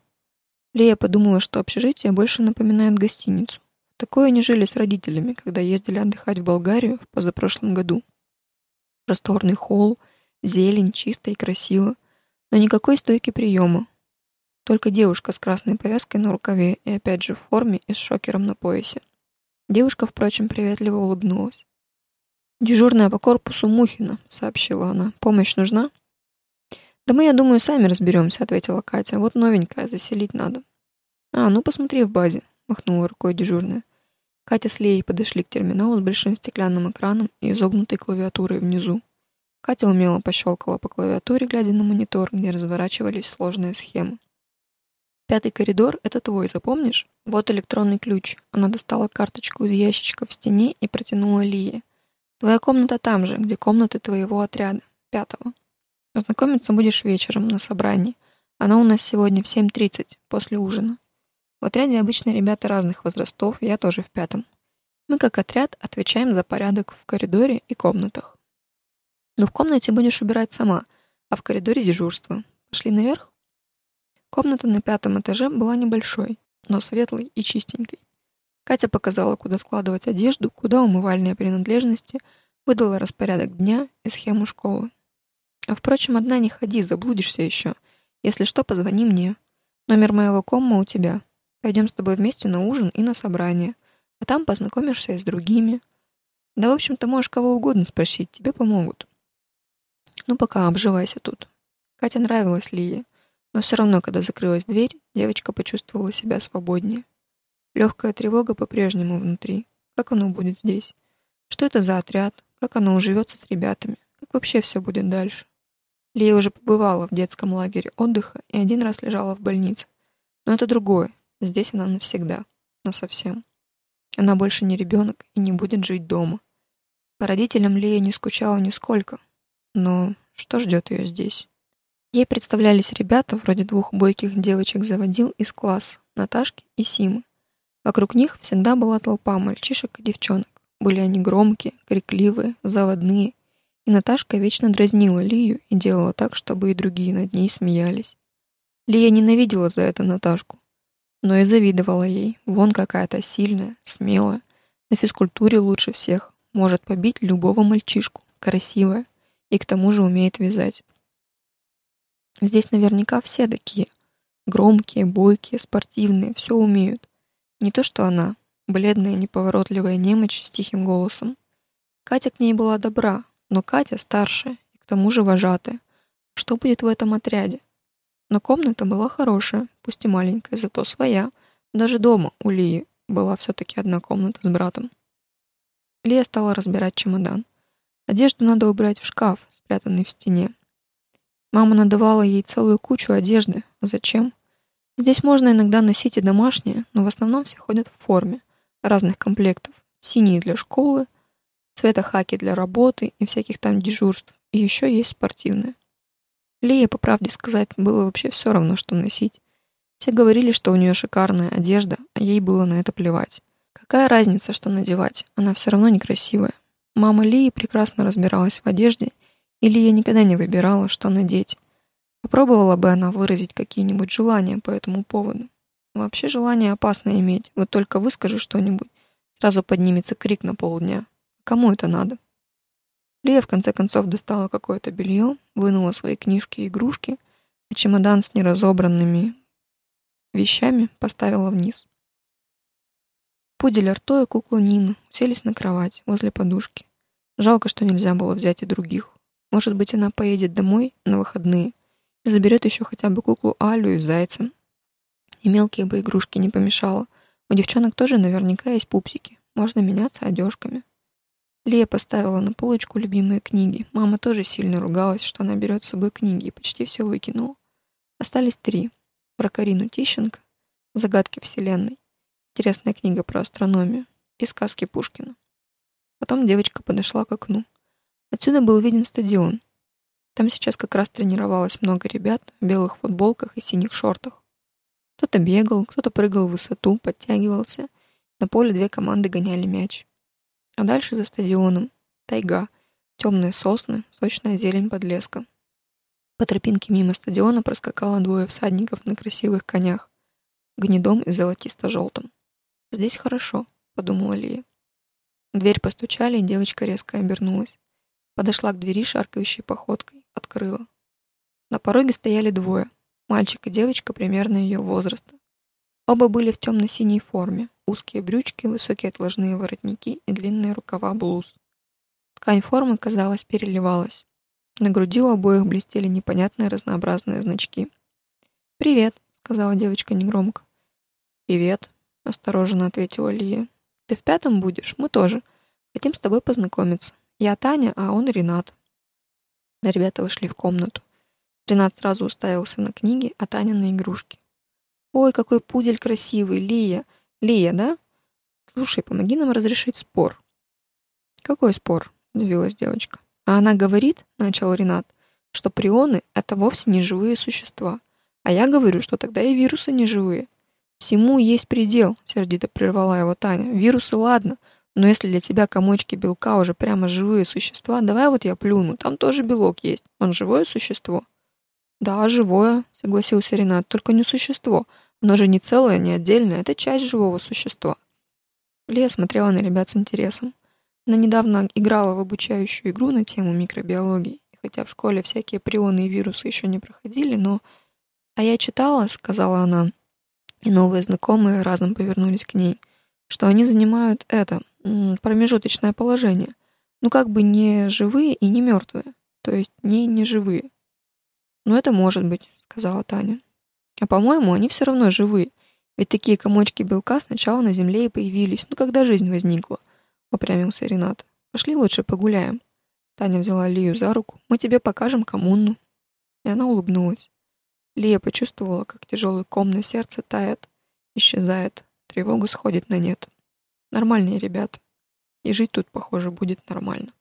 Лея подумала, что общежитие больше напоминает гостиницу. Такое они жили с родителями, когда ездили отдыхать в Болгарию в позапрошлом году. Просторный холл, зелень, чисто и красиво, но никакой стойки приема. Только девушка с красной повязкой на рукаве и опять же в форме и с шокером на поясе. Девушка, впрочем, приветливо улыбнулась. «Дежурная по корпусу Мухина», — сообщила она. «Помощь нужна?» «Да мы, я думаю, сами разберемся», — ответила Катя. «Вот новенькая, заселить надо». «А, ну посмотри в базе», — махнула рукой дежурная. Катя с Леей подошли к терминалу с большим стеклянным экраном и изогнутой клавиатурой внизу. Катя умело пощелкала по клавиатуре, глядя на монитор, где разворачивались сложные схемы. Пятый коридор — это твой, запомнишь? Вот электронный ключ. Она достала карточку из ящичка в стене и протянула Лие. Твоя комната там же, где комнаты твоего отряда, пятого. Знакомиться будешь вечером на собрании. Она у нас сегодня в 7.30, после ужина. В отряде обычно ребята разных возрастов, я тоже в пятом. Мы как отряд отвечаем за порядок в коридоре и комнатах. Но в комнате будешь убирать сама, а в коридоре дежурство. Пошли наверх? Комната на пятом этаже была небольшой, но светлой и чистенькой. Катя показала, куда складывать одежду, куда умывальные принадлежности, выдала распорядок дня и схему школы. А впрочем, одна не ходи, заблудишься еще. Если что, позвони мне. Номер моего комма у тебя. Пойдем с тобой вместе на ужин и на собрание. А там познакомишься и с другими. Да, в общем-то, можешь кого угодно спросить, тебе помогут. Ну, пока обживайся тут. Катя нравилась Лие. Но все равно, когда закрылась дверь, девочка почувствовала себя свободнее. Легкая тревога по-прежнему внутри. Как оно будет здесь? Что это за отряд? Как оно уживется с ребятами? Как вообще все будет дальше? Лия уже побывала в детском лагере отдыха и один раз лежала в больнице. Но это другое. Здесь она навсегда. Насовсем. Она больше не ребенок и не будет жить дома. По родителям Лия не скучала нисколько. Но что ждет ее здесь? Ей представлялись ребята, вроде двух бойких девочек-заводил из класса, Наташки и Симы. Вокруг них всегда была толпа мальчишек и девчонок. Были они громкие, крикливые, заводные. И Наташка вечно дразнила Лию и делала так, чтобы и другие над ней смеялись. Лия ненавидела за это Наташку. Но и завидовала ей. Вон какая-то сильная, смелая. На физкультуре лучше всех. Может побить любого мальчишку. Красивая. И к тому же умеет вязать. Здесь наверняка все такие. Громкие, бойкие, спортивные, все умеют. Не то что она, бледная, неповоротливая немочь с тихим голосом. Катя к ней была добра, но Катя старшая и к тому же вожатая. Что будет в этом отряде? Но комната была хорошая, пусть и маленькая, зато своя. Даже дома у Лии была все-таки одна комната с братом. Лия стала разбирать чемодан. Одежду надо убрать в шкаф, спрятанный в стене. Мама надавала ей целую кучу одежды. Зачем? Здесь можно иногда носить и домашнее, но в основном все ходят в форме, разных комплектов. синие для школы, цвета хаки для работы и всяких там дежурств, и еще есть спортивные. Лие, по правде сказать, было вообще все равно, что носить. Все говорили, что у нее шикарная одежда, а ей было на это плевать. Какая разница, что надевать? Она все равно некрасивая. Мама Лии прекрасно разбиралась в одежде, и Лия никогда не выбирала, что надеть. Попробовала бы она выразить какие-нибудь желания по этому поводу. Вообще желание опасно иметь. Вот только выскажи что-нибудь. Сразу поднимется крик на полдня. Кому это надо? Лия в конце концов достала какое-то белье, вынула свои книжки и игрушки, а чемодан с неразобранными вещами поставила вниз. Пудель Арто и кукла Нина уселись на кровать возле подушки. Жалко, что нельзя было взять и других. Может быть, она поедет домой на выходные и заберет еще хотя бы куклу Алю и зайца. И мелкие бы игрушки не помешало. У девчонок тоже наверняка есть пупсики. Можно меняться одежками. Лия поставила на полочку любимые книги. Мама тоже сильно ругалась, что она берет с собой книги и почти все выкинула. Остались три. Про Карину Тищенко, «Загадки Вселенной», интересная книга про астрономию и сказки Пушкина. Потом девочка подошла к окну. Отсюда был виден стадион. Там сейчас как раз тренировалось много ребят в белых футболках и синих шортах. Кто-то бегал, кто-то прыгал в высоту, подтягивался. На поле две команды гоняли мяч. А дальше за стадионом тайга, темные сосны, сочная зелень подлеска. По тропинке мимо стадиона проскакало двое всадников на красивых конях, гнедом и золотисто-желтым. «Здесь хорошо», — подумала Лия. В дверь постучали, и девочка резко обернулась. Подошла к двери шаркающей походкой, открыла. На пороге стояли двое, мальчик и девочка примерно ее возраста. Оба были в темно-синей форме, узкие брючки, высокие отложные воротники и длинные рукава блуз. Ткань формы, казалось, переливалась. На груди у обоих блестели непонятные разнообразные значки. «Привет», — сказала девочка негромко. «Привет», — осторожно ответила Лия. «Ты в пятом будешь? Мы тоже. Хотим с тобой познакомиться. Я Таня, а он Ренат». Ребята вышли в комнату. Ренат сразу уставился на книги, а Таня на игрушки. «Ой, какой пудель красивый, Лия! Лия, да? Слушай, помоги нам разрешить спор». «Какой спор?» — удивилась девочка. «А она говорит, — начал Ренат, — что прионы — это вовсе не живые существа. А я говорю, что тогда и вирусы не живые. «Всему есть предел», — сердито прервала его Таня. «Вирусы, ладно, но если для тебя комочки белка уже прямо живые существа, давай вот я плюну, там тоже белок есть. Он живое существо?» «Да, живое», — согласился Ренат, — «только не существо. Оно же не целое, не отдельное, это часть живого существа». Лия смотрела на ребят с интересом. Она недавно играла в обучающую игру на тему микробиологии, и хотя в школе всякие прионы и вирусы еще не проходили, но... «А я читала», — сказала она, и новые знакомые разом повернулись к ней, что они занимают это, промежуточное положение, ну как бы не живые и не мертвые, то есть не неживые. «Ну это может быть», — сказала Таня. «А по-моему, они все равно живые, ведь такие комочки белка сначала на Земле и появились, ну когда жизнь возникла», — упрямился Ренат. «Пошли лучше погуляем». Таня взяла Лию за руку. «Мы тебе покажем коммуну». И она улыбнулась. Лия почувствовала, как тяжелый ком на сердце тает, исчезает, тревога сходит на нет. Нормальные ребята. И жить тут, похоже, будет нормально.